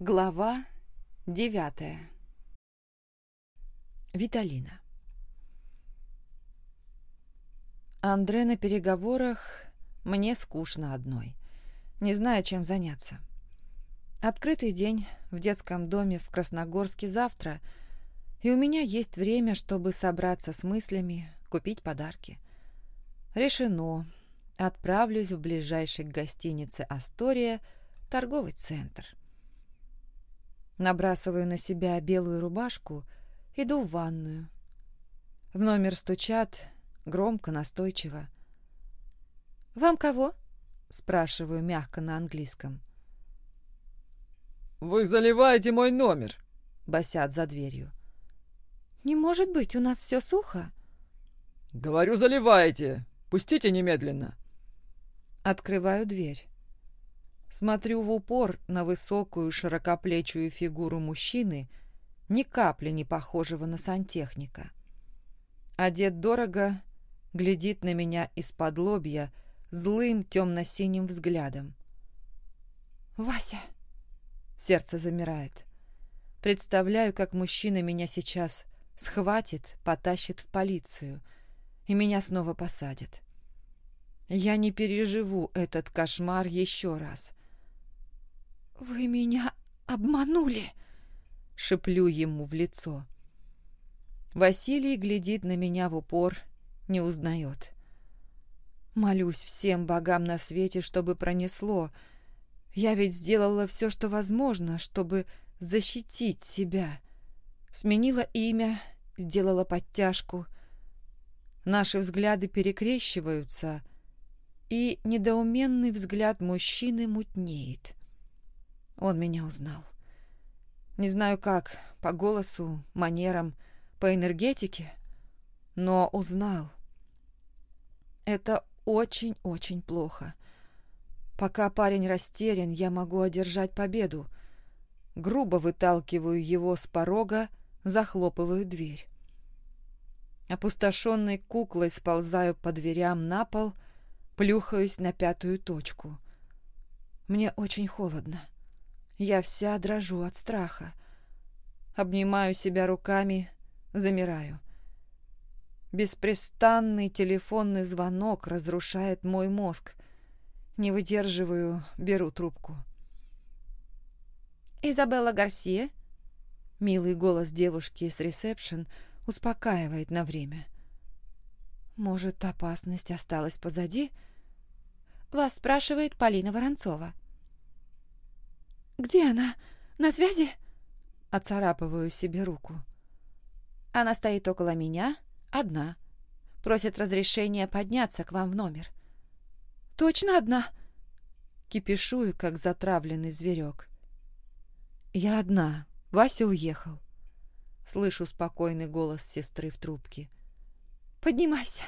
Глава девятая Виталина Андре на переговорах мне скучно одной. Не знаю, чем заняться. Открытый день в детском доме в Красногорске завтра, и у меня есть время, чтобы собраться с мыслями, купить подарки. Решено. Отправлюсь в ближайший к гостинице «Астория» торговый центр. Набрасываю на себя белую рубашку, иду в ванную. В номер стучат, громко, настойчиво. «Вам кого?» — спрашиваю мягко на английском. «Вы заливаете мой номер!» — басят за дверью. «Не может быть, у нас все сухо!» «Говорю, заливаете! Пустите немедленно!» Открываю дверь. Смотрю в упор на высокую широкоплечую фигуру мужчины, ни капли не похожего на сантехника. Одет дорого, глядит на меня из-под лобья злым темно-синим взглядом. «Вася!» Сердце замирает. Представляю, как мужчина меня сейчас схватит, потащит в полицию, и меня снова посадят. Я не переживу этот кошмар еще раз. «Вы меня обманули!» — шеплю ему в лицо. Василий глядит на меня в упор, не узнает. Молюсь всем богам на свете, чтобы пронесло. Я ведь сделала все, что возможно, чтобы защитить себя. Сменила имя, сделала подтяжку. Наши взгляды перекрещиваются, и недоуменный взгляд мужчины мутнеет. Он меня узнал. Не знаю как, по голосу, манерам, по энергетике, но узнал. Это очень-очень плохо. Пока парень растерян, я могу одержать победу. Грубо выталкиваю его с порога, захлопываю дверь. Опустошенной куклой сползаю по дверям на пол, плюхаюсь на пятую точку. Мне очень холодно. Я вся дрожу от страха. Обнимаю себя руками, замираю. Беспрестанный телефонный звонок разрушает мой мозг. Не выдерживаю, беру трубку. «Изабелла Гарсия?» Милый голос девушки с ресепшн успокаивает на время. «Может, опасность осталась позади?» Вас спрашивает Полина Воронцова. «Где она? На связи?» Оцарапываю себе руку. Она стоит около меня, одна. Просит разрешения подняться к вам в номер. «Точно одна?» Кипишую, как затравленный зверек. «Я одна. Вася уехал». Слышу спокойный голос сестры в трубке. «Поднимайся».